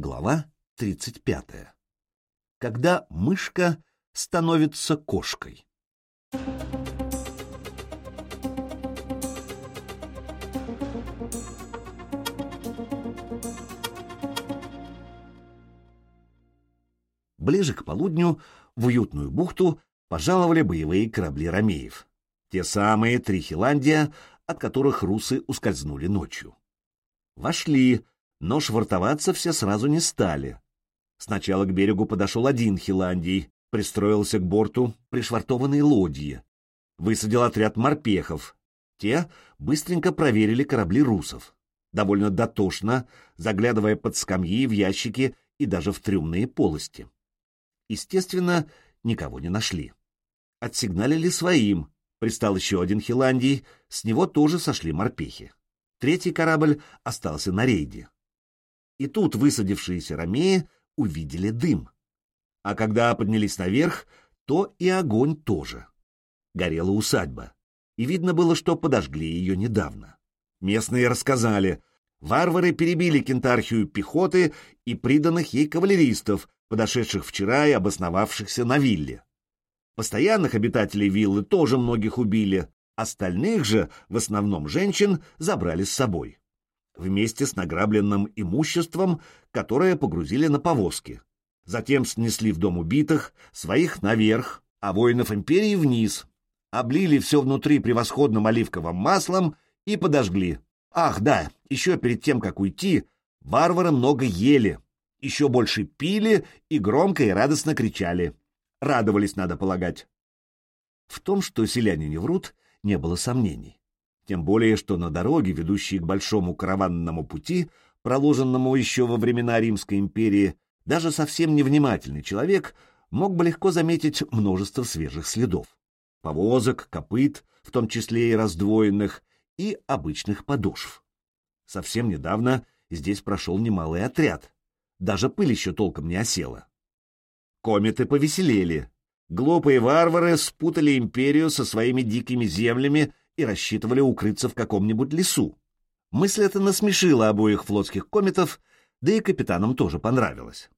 Глава 35. Когда мышка становится кошкой. Ближе к полудню в уютную бухту пожаловали боевые корабли ромеев. Те самые три Хиландия, от которых русы ускользнули ночью. Вошли, но швартоваться все сразу не стали. Сначала к берегу подошел один Хиландий, пристроился к борту пришвартованной лодьи. Высадил отряд морпехов. Те быстренько проверили корабли русов. Довольно дотошно, заглядывая под скамьи, в ящики и даже в трюмные полости. Естественно, никого не нашли. Отсигналили своим. Пристал еще один Хиландий, с него тоже сошли морпехи. Третий корабль остался на рейде. И тут высадившиеся ромеи увидели дым. А когда поднялись наверх, то и огонь тоже. Горела усадьба, и видно было, что подожгли ее недавно. Местные рассказали, варвары перебили кентархию пехоты и приданных ей кавалеристов, подошедших вчера и обосновавшихся на вилле. Постоянных обитателей виллы тоже многих убили, остальных же, в основном женщин, забрали с собой вместе с награбленным имуществом, которое погрузили на повозки. Затем снесли в дом убитых, своих наверх, а воинов империи вниз, облили все внутри превосходным оливковым маслом и подожгли. Ах, да, еще перед тем, как уйти, варвары много ели, еще больше пили и громко и радостно кричали. Радовались, надо полагать. В том, что селяне не врут, не было сомнений. Тем более, что на дороге, ведущей к большому караванному пути, проложенному еще во времена Римской империи, даже совсем невнимательный человек мог бы легко заметить множество свежих следов. Повозок, копыт, в том числе и раздвоенных, и обычных подошв. Совсем недавно здесь прошел немалый отряд. Даже пыль еще толком не осела. Кометы повеселели. Глупые варвары спутали империю со своими дикими землями и рассчитывали укрыться в каком-нибудь лесу. Мысль эта насмешила обоих флотских кометов, да и капитанам тоже понравилось.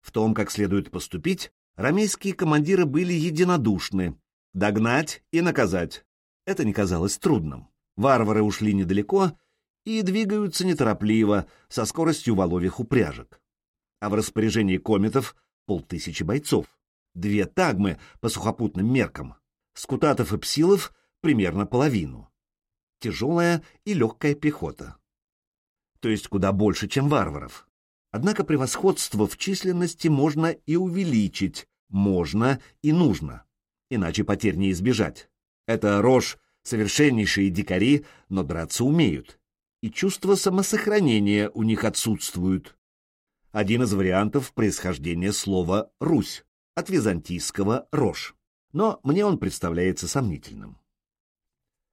В том, как следует поступить, рамейские командиры были единодушны — догнать и наказать. Это не казалось трудным. Варвары ушли недалеко и двигаются неторопливо, со скоростью воловьих упряжек. А в распоряжении кометов полтысячи бойцов, две тагмы по сухопутным меркам. Скутатов и псилов примерно половину. Тяжелая и легкая пехота. То есть куда больше, чем варваров. Однако превосходство в численности можно и увеличить, можно и нужно. Иначе потерь не избежать. Это рожь, совершеннейшие дикари, но драться умеют. И чувство самосохранения у них отсутствует. Один из вариантов происхождения слова «Русь» от византийского «рожь». Но мне он представляется сомнительным.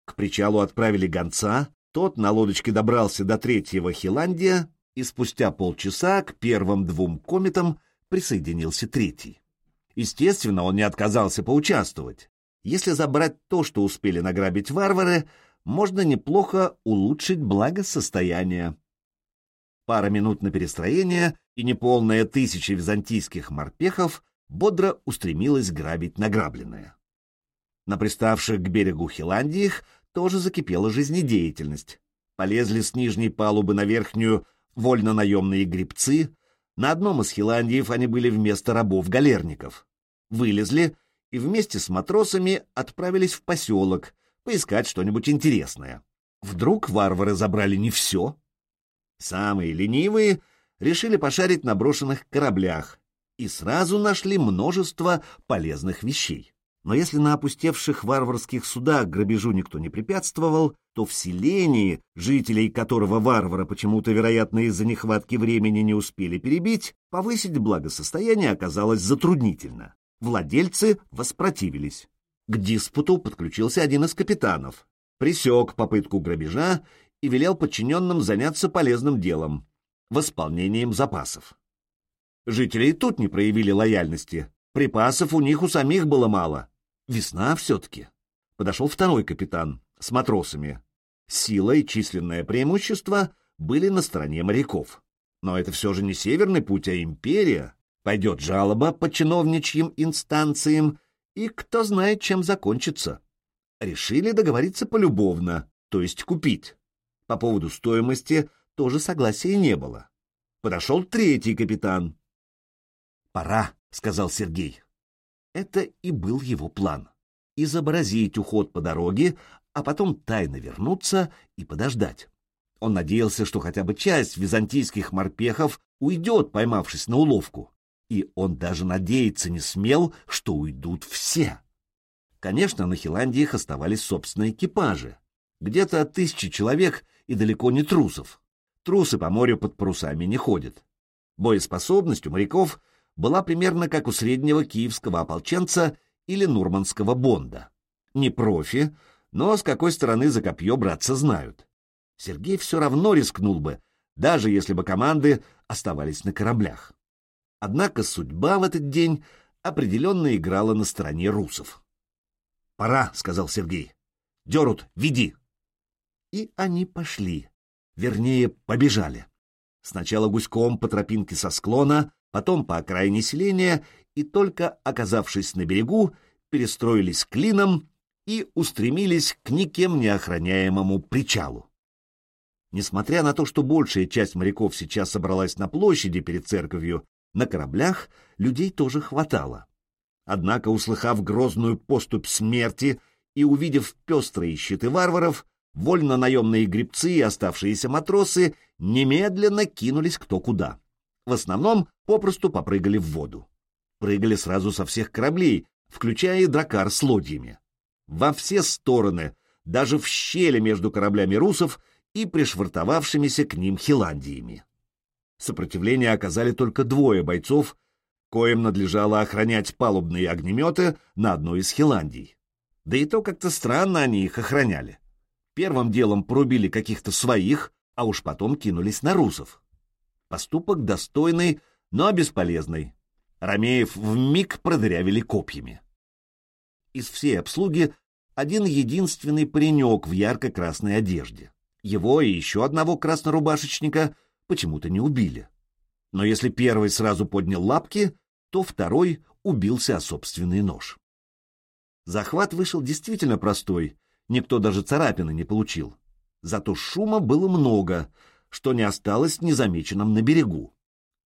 К причалу отправили гонца, тот на лодочке добрался до третьего Хиландия, и спустя полчаса к первым двум кометам присоединился третий. Естественно, он не отказался поучаствовать. Если забрать то, что успели награбить варвары, можно неплохо улучшить благосостояние. Пара минут на перестроение, и неполная тысяча византийских морпехов бодро устремилась грабить награбленное. На приставших к берегу Хиландиях тоже закипела жизнедеятельность. Полезли с нижней палубы на верхнюю вольно-наемные грибцы. На одном из Хиландиев они были вместо рабов-галерников. Вылезли и вместе с матросами отправились в поселок поискать что-нибудь интересное. Вдруг варвары забрали не все? Самые ленивые решили пошарить на брошенных кораблях и сразу нашли множество полезных вещей. Но если на опустевших варварских судах грабежу никто не препятствовал, то в селении, жителей которого варвара почему-то, вероятно, из-за нехватки времени не успели перебить, повысить благосостояние оказалось затруднительно. Владельцы воспротивились. К диспуту подключился один из капитанов, пресек попытку грабежа и велел подчиненным заняться полезным делом — восполнением запасов. Жители и тут не проявили лояльности. Припасов у них у самих было мало — Весна все-таки. Подошел второй капитан с матросами. Сила и численное преимущество были на стороне моряков. Но это все же не северный путь, а империя. Пойдет жалоба по чиновничьим инстанциям, и кто знает, чем закончится. Решили договориться полюбовно, то есть купить. По поводу стоимости тоже согласия не было. Подошел третий капитан. «Пора», — сказал Сергей. Это и был его план — изобразить уход по дороге, а потом тайно вернуться и подождать. Он надеялся, что хотя бы часть византийских морпехов уйдет, поймавшись на уловку. И он даже надеяться не смел, что уйдут все. Конечно, на Хиландиях оставались собственные экипажи. Где-то тысячи человек и далеко не трусов. Трусы по морю под парусами не ходят. Боеспособность у моряков была примерно как у среднего киевского ополченца или нурманского бонда. Не профи, но с какой стороны за копье браться знают. Сергей все равно рискнул бы, даже если бы команды оставались на кораблях. Однако судьба в этот день определенно играла на стороне русов. «Пора», — сказал Сергей. «Дерут, веди». И они пошли, вернее, побежали. Сначала гуськом по тропинке со склона, потом по окраине селения, и только оказавшись на берегу, перестроились клином и устремились к никем не охраняемому причалу. Несмотря на то, что большая часть моряков сейчас собралась на площади перед церковью, на кораблях людей тоже хватало. Однако, услыхав грозную поступь смерти и увидев пестрые щиты варваров, вольно-наемные гребцы и оставшиеся матросы немедленно кинулись кто куда. В основном попросту попрыгали в воду. Прыгали сразу со всех кораблей, включая и дракар с лодьями. Во все стороны, даже в щели между кораблями русов и пришвартовавшимися к ним хиландиями. Сопротивление оказали только двое бойцов, коим надлежало охранять палубные огнеметы на одной из Хиландий. Да и то как-то странно они их охраняли. Первым делом порубили каких-то своих, а уж потом кинулись на русов. Поступок достойный, но бесполезный. Ромеев вмиг продырявили копьями. Из всей обслуги один единственный паренек в ярко-красной одежде. Его и еще одного краснорубашечника почему-то не убили. Но если первый сразу поднял лапки, то второй убился о собственный нож. Захват вышел действительно простой, никто даже царапины не получил. Зато шума было много, что не осталось незамеченным на берегу.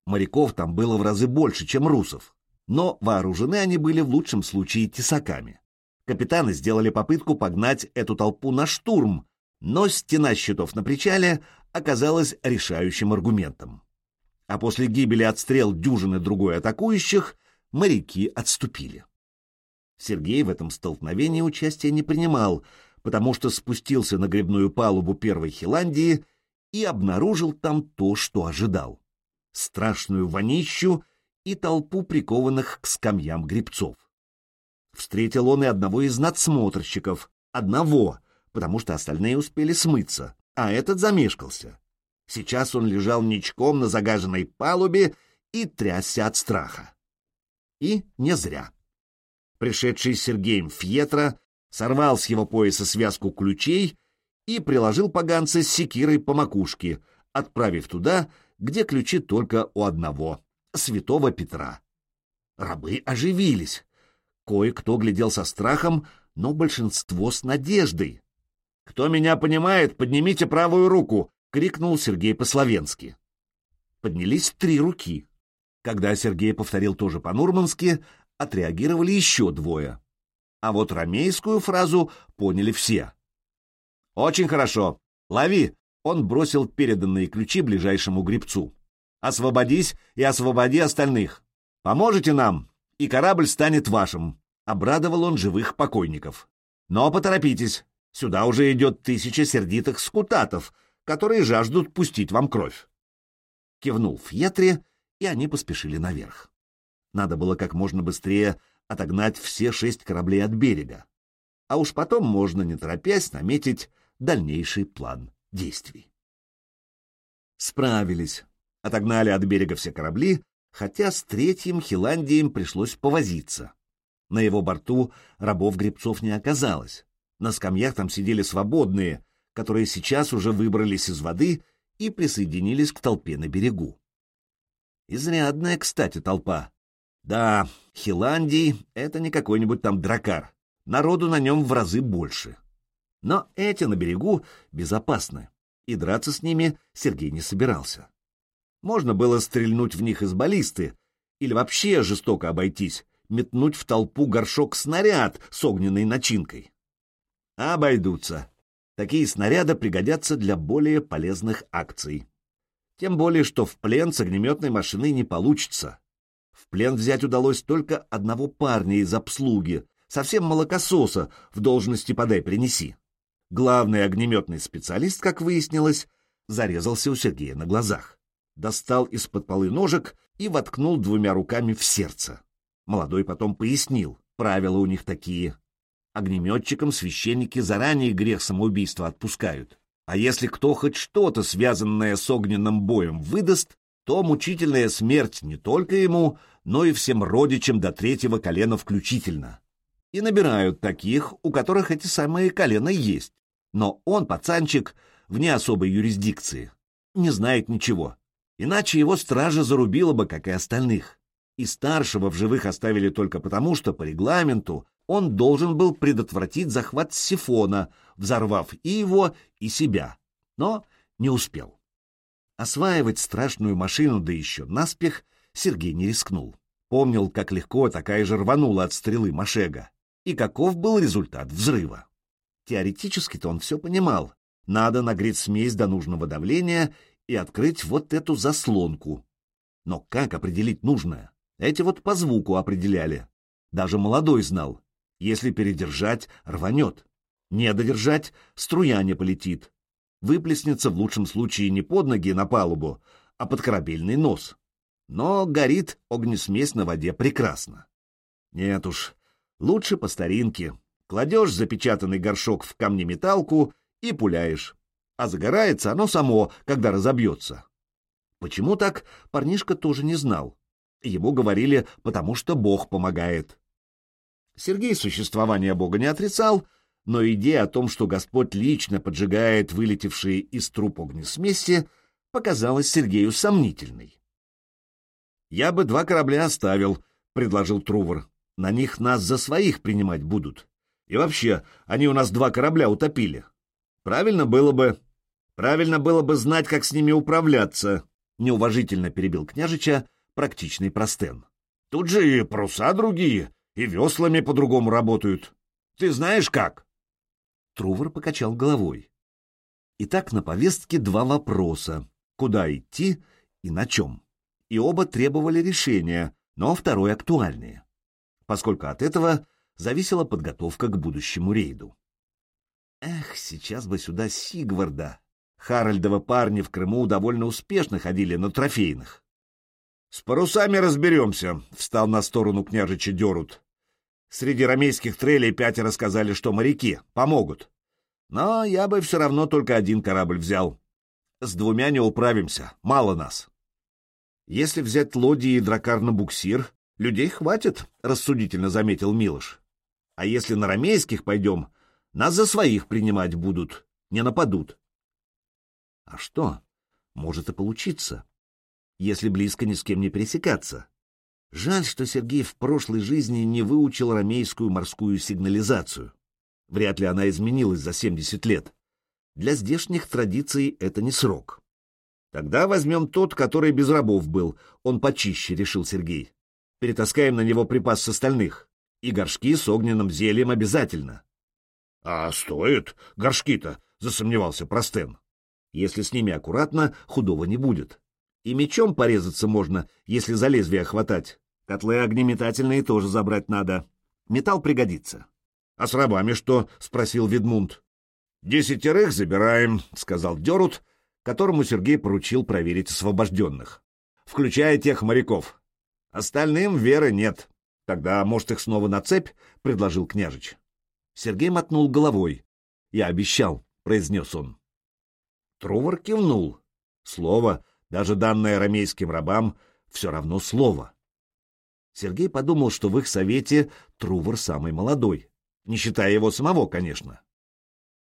Моряков там было в разы больше, чем русов, но вооружены они были в лучшем случае тесаками. Капитаны сделали попытку погнать эту толпу на штурм, но стена щитов на причале оказалась решающим аргументом. А после гибели отстрел дюжины другой атакующих моряки отступили. Сергей в этом столкновении участия не принимал, потому что спустился на гребную палубу первой Хиландии и обнаружил там то, что ожидал. Страшную вонищу и толпу прикованных к скамьям гребцов. Встретил он и одного из надсмотрщиков, одного, потому что остальные успели смыться, а этот замешкался. Сейчас он лежал ничком на загаженной палубе и трясся от страха. И не зря. Пришедший Сергеем Фьетро сорвал с его пояса связку ключей и приложил поганца с секирой по макушке, отправив туда, где ключи только у одного — святого Петра. Рабы оживились. Кое-кто глядел со страхом, но большинство с надеждой. «Кто меня понимает, поднимите правую руку!» — крикнул Сергей по-словенски. Поднялись три руки. Когда Сергей повторил тоже по-нурмански, отреагировали еще двое. А вот ромейскую фразу поняли все. «Очень хорошо. Лови!» — он бросил переданные ключи ближайшему гребцу. «Освободись и освободи остальных. Поможете нам, и корабль станет вашим», — обрадовал он живых покойников. «Но поторопитесь, Сюда уже идет тысяча сердитых скутатов, которые жаждут пустить вам кровь. Кивнул Фьетри, и они поспешили наверх. Надо было как можно быстрее отогнать все шесть кораблей от берега. А уж потом можно, не торопясь, наметить дальнейший план действий. Справились. Отогнали от берега все корабли, хотя с третьим Хиландием пришлось повозиться. На его борту рабов-гребцов не оказалось. На скамьях там сидели свободные, которые сейчас уже выбрались из воды и присоединились к толпе на берегу. Изрядная, кстати, толпа. Да, Хиландий — это не какой-нибудь там дракар. Народу на нем в разы больше. Но эти на берегу безопасны, и драться с ними Сергей не собирался. Можно было стрельнуть в них из баллисты, или вообще жестоко обойтись, метнуть в толпу горшок снаряд с огненной начинкой. Обойдутся. Такие снаряды пригодятся для более полезных акций. Тем более, что в плен с огнеметной машиной не получится. В плен взять удалось только одного парня из обслуги, совсем молокососа, в должности «подай-принеси». Главный огнеметный специалист, как выяснилось, зарезался у Сергея на глазах. Достал из-под полы ножик и воткнул двумя руками в сердце. Молодой потом пояснил, правила у них такие. Огнеметчикам священники заранее грех самоубийства отпускают. А если кто хоть что-то, связанное с огненным боем, выдаст, то мучительная смерть не только ему, но и всем родичам до третьего колена включительно. И набирают таких, у которых эти самые колена есть. Но он, пацанчик, вне особой юрисдикции, не знает ничего. Иначе его стража зарубила бы, как и остальных. И старшего в живых оставили только потому, что по регламенту он должен был предотвратить захват сифона, взорвав и его, и себя. Но не успел. Осваивать страшную машину, да еще наспех, Сергей не рискнул. Помнил, как легко такая же рванула от стрелы Машега. И каков был результат взрыва. Теоретически-то он все понимал. Надо нагреть смесь до нужного давления и открыть вот эту заслонку. Но как определить нужное? Эти вот по звуку определяли. Даже молодой знал. Если передержать, рванет. Не додержать, струя не полетит. Выплеснется в лучшем случае не под ноги на палубу, а под корабельный нос. Но горит огнесмесь на воде прекрасно. Нет уж, лучше по старинке, Кладешь запечатанный горшок в камнеметалку и пуляешь. А загорается оно само, когда разобьется. Почему так, парнишка тоже не знал. Ему говорили, потому что Бог помогает. Сергей существование Бога не отрицал, но идея о том, что Господь лично поджигает вылетевшие из труб огнесмеси, показалась Сергею сомнительной. «Я бы два корабля оставил», — предложил Трувор. «На них нас за своих принимать будут. И вообще, они у нас два корабля утопили. Правильно было бы... Правильно было бы знать, как с ними управляться, неуважительно перебил княжича практичный простен. Тут же и паруса другие, и веслами по-другому работают. Ты знаешь как? Трувор покачал головой. Итак, на повестке два вопроса. Куда идти и на чем? И оба требовали решения, но второй актуальнее. Поскольку от этого зависела подготовка к будущему рейду. Эх, сейчас бы сюда Сигварда. Харальдова парни в Крыму довольно успешно ходили на трофейных. — С парусами разберемся, — встал на сторону княжича Дерут. Среди рамейских трелей пятеро сказали, что моряки, помогут. Но я бы все равно только один корабль взял. С двумя не управимся, мало нас. Если взять лодии и дракар на буксир, людей хватит, — рассудительно заметил Милош. А если на рамейских пойдем, нас за своих принимать будут, не нападут. А что? Может и получиться, если близко ни с кем не пересекаться. Жаль, что Сергей в прошлой жизни не выучил рамейскую морскую сигнализацию. Вряд ли она изменилась за 70 лет. Для здешних традиций это не срок. Тогда возьмем тот, который без рабов был, он почище, решил Сергей. Перетаскаем на него припас с остальных. И горшки с огненным зельем обязательно. — А стоит горшки-то? — засомневался Простен. — Если с ними аккуратно, худого не будет. И мечом порезаться можно, если за лезвие хватать. Котлы огнеметательные тоже забрать надо. Металл пригодится. — А с рабами что? — спросил Ведмунд. — Десятерых забираем, — сказал Дерут, которому Сергей поручил проверить освобожденных. — Включая тех моряков. Остальным веры нет. Тогда, может, их снова на цепь? — предложил княжич. Сергей мотнул головой. «Я обещал», — произнес он. Трувор кивнул. Слово, даже данное рамейским рабам, все равно слово. Сергей подумал, что в их совете Трувор самый молодой, не считая его самого, конечно.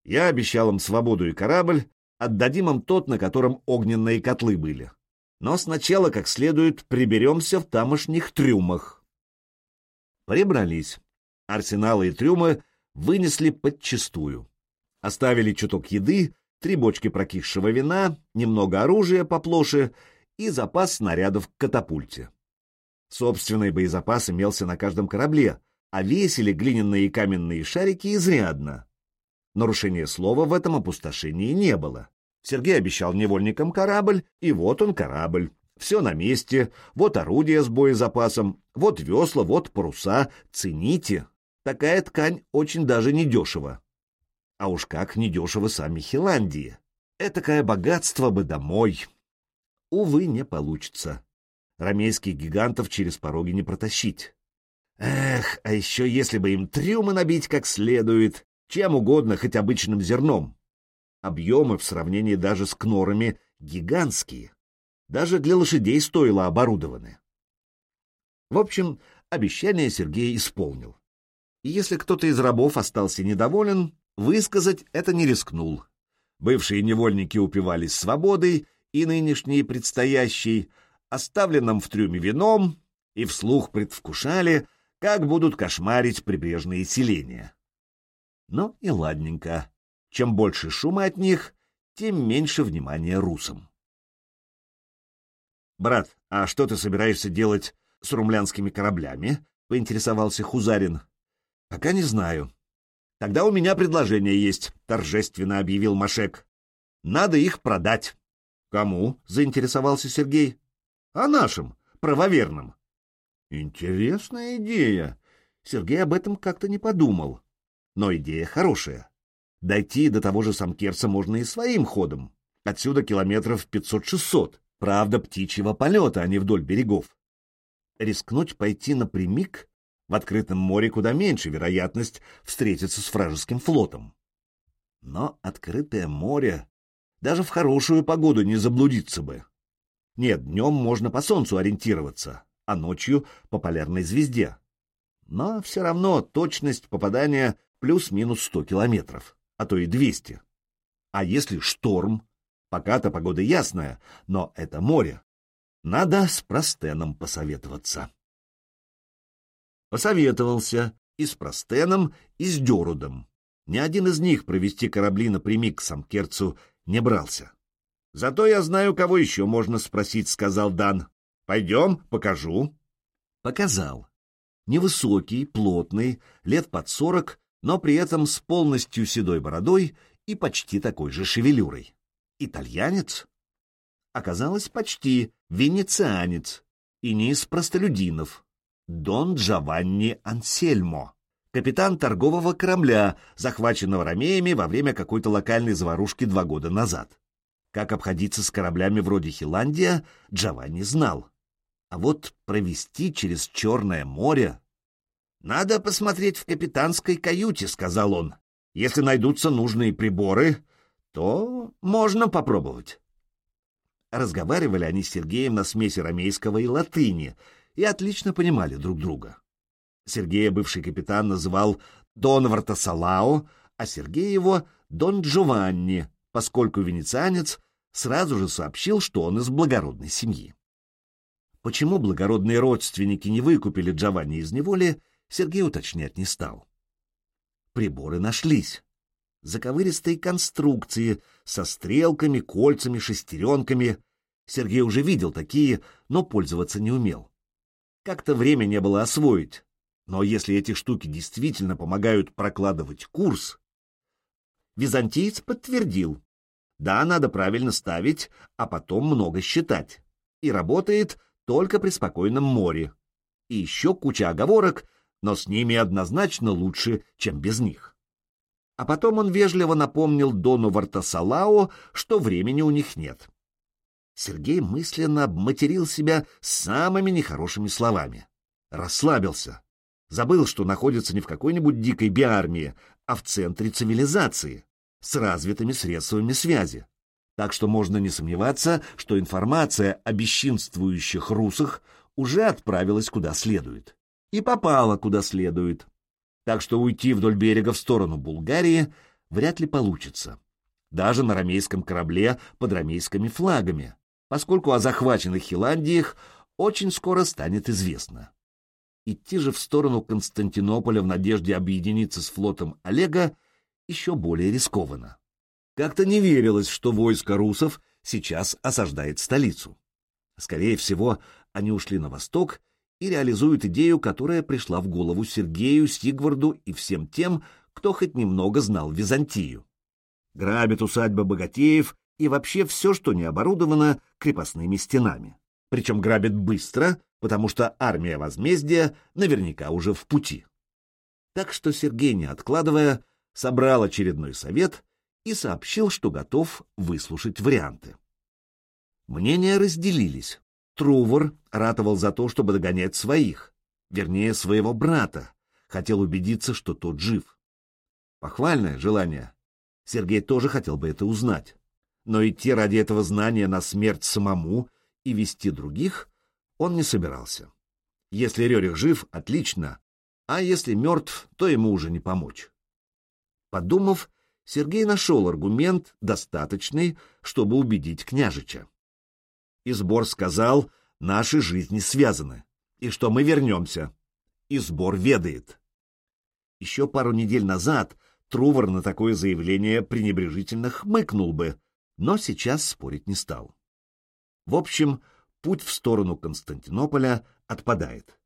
Я обещал им свободу и корабль, отдадим им тот, на котором огненные котлы были. Но сначала как следует приберемся в тамошних трюмах. Прибрались. Арсеналы и трюмы вынесли подчистую. Оставили чуток еды, три бочки прокисшего вина, немного оружия поплоше и запас снарядов к катапульте. Собственный боезапас имелся на каждом корабле, а весили глиняные и каменные шарики изрядно. Нарушения слова в этом опустошении не было. Сергей обещал невольникам корабль, и вот он корабль. Все на месте, вот орудие с боезапасом, вот весла, вот паруса. Цените. Такая ткань очень даже недешево. А уж как недешево сами Хиландии. Этакое богатство бы домой. Увы, не получится. Ромейских гигантов через пороги не протащить. Эх, а еще если бы им трюмы набить как следует, чем угодно, хоть обычным зерном. Объемы в сравнении даже с кнорами гигантские. Даже для лошадей стоило оборудованы. В общем, обещание Сергей исполнил. И если кто-то из рабов остался недоволен, высказать это не рискнул. Бывшие невольники упивались свободой, и нынешние предстоящие, оставленным в трюме вином, и вслух предвкушали, как будут кошмарить прибрежные селения. Ну и ладненько. Чем больше шума от них, тем меньше внимания русам. «Брат, а что ты собираешься делать с румлянскими кораблями?» — поинтересовался Хузарин. «Пока не знаю». «Тогда у меня предложение есть», — торжественно объявил Машек. «Надо их продать». «Кому?» — заинтересовался Сергей. «А нашим, правоверным». «Интересная идея». Сергей об этом как-то не подумал. Но идея хорошая. Дойти до того же Самкерса можно и своим ходом. Отсюда километров 500-600. Правда, птичьего полета, а не вдоль берегов. Рискнуть пойти напрямик в открытом море куда меньше вероятность встретиться с вражеским флотом. Но открытое море даже в хорошую погоду не заблудиться бы. Нет, днем можно по солнцу ориентироваться, а ночью — по полярной звезде. Но все равно точность попадания плюс-минус 100 километров, а то и 200. А если шторм? Пока-то погода ясная, но это море. Надо с Простеном посоветоваться. Посоветовался и с Простеном, и с Дерудом. Ни один из них провести корабли напрямик к Самкерцу не брался. «Зато я знаю, кого еще можно спросить», — сказал Дан. «Пойдем, покажу». Показал. Невысокий, плотный, лет под сорок, но при этом с полностью седой бородой и почти такой же шевелюрой. Итальянец? Оказалось, почти венецианец, и не из простолюдинов. Дон Джованни Ансельмо, капитан торгового корабля, захваченного ромеями во время какой-то локальной заварушки два года назад. Как обходиться с кораблями вроде Хиландия, Джованни знал. А вот провести через Черное море «Надо посмотреть в капитанской каюте», — сказал он. «Если найдутся нужные приборы, то можно попробовать». Разговаривали они с Сергеем на смеси ромейского и латыни и отлично понимали друг друга. Сергея бывший капитан называл Дон Вартасалао, а Сергей его Дон Джованни, поскольку венецианец сразу же сообщил, что он из благородной семьи. Почему благородные родственники не выкупили Джованни из неволи, Сергей уточнять не стал. Приборы нашлись. Заковыристые конструкции со стрелками, кольцами, шестеренками. Сергей уже видел такие, но пользоваться не умел. Как-то время не было освоить. Но если эти штуки действительно помогают прокладывать курс... Византиец подтвердил. Да, надо правильно ставить, а потом много считать. И работает только при спокойном море. И еще куча оговорок, но с ними однозначно лучше, чем без них. А потом он вежливо напомнил Дону Вартасалао, что времени у них нет. Сергей мысленно обматерил себя самыми нехорошими словами. Расслабился. Забыл, что находится не в какой-нибудь дикой биармии, а в центре цивилизации, с развитыми средствами связи. Так что можно не сомневаться, что информация о бесчинствующих русах уже отправилась куда следует и попала куда следует. Так что уйти вдоль берега в сторону Булгарии вряд ли получится. Даже на ромейском корабле под ромейскими флагами. поскольку о захваченных Хиландиях очень скоро станет известно. Идти же в сторону Константинополя в надежде объединиться с флотом Олега еще более рискованно. Как-то не верилось, что войско русов сейчас осаждает столицу. Скорее всего, они ушли на восток и реализуют идею, которая пришла в голову Сергею, Сигварду и всем тем, кто хоть немного знал Византию. Грабят усадьбы богатеев и вообще все, что не оборудовано крепостными стенами. Причем грабят быстро, потому что армия возмездия наверняка уже в пути. Так что Сергей, не откладывая, собрал очередной совет и сообщил, что готов выслушать варианты. Мнения разделились. Трувор ратовал за то, чтобы догонять своих, вернее, своего брата, хотел убедиться, что тот жив. Похвальное желание. Сергей тоже хотел бы это узнать. Но идти ради этого знания на смерть самому и вести других он не собирался. Если Рерих жив, отлично, а если мертв, то ему уже не помочь. Подумав, Сергей нашел аргумент, достаточный, чтобы убедить княжича. Избор сказал, наши жизни связаны, и что мы вернемся. Избор ведает. Еще пару недель назад Трувор на такое заявление пренебрежительно хмыкнул бы, но сейчас спорить не стал. В общем, путь в сторону Константинополя отпадает.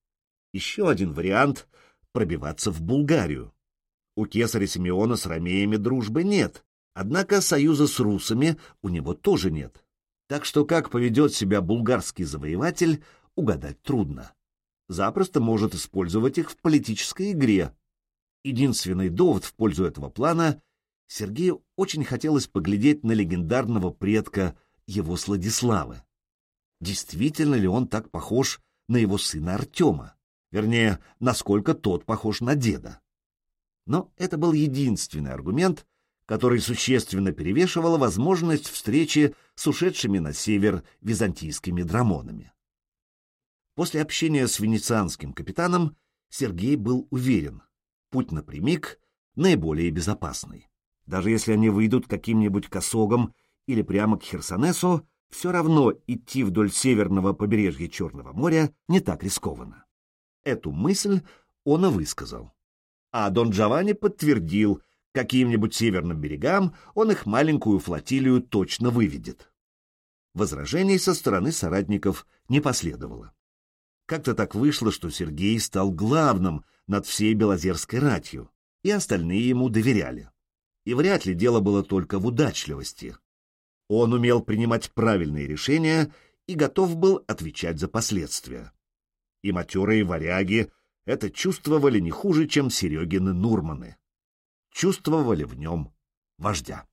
Еще один вариант — пробиваться в Булгарию. У кесаря Симеона с ромеями дружбы нет, однако союза с русами у него тоже нет. Так что как поведет себя булгарский завоеватель, угадать трудно. Запросто может использовать их в политической игре. Единственный довод в пользу этого плана — Сергею очень хотелось поглядеть на легендарного предка его Сладиславы. Действительно ли он так похож на его сына Артема? Вернее, насколько тот похож на деда? Но это был единственный аргумент, который существенно перевешивала возможность встречи с ушедшими на север византийскими драмонами. После общения с венецианским капитаном Сергей был уверен, путь напрямик наиболее безопасный. Даже если они выйдут каким-нибудь косогом или прямо к Херсонесу, все равно идти вдоль северного побережья Черного моря не так рискованно. Эту мысль он и высказал. А Дон Джованни подтвердил, каким-нибудь северным берегам он их маленькую флотилию точно выведет. Возражений со стороны соратников не последовало. Как-то так вышло, что Сергей стал главным над всей Белозерской ратью, и остальные ему доверяли. И вряд ли дело было только в удачливости. Он умел принимать правильные решения и готов был отвечать за последствия. И матерые варяги это чувствовали не хуже, чем Серегины Нурманы. Чувствовали в нем вождя.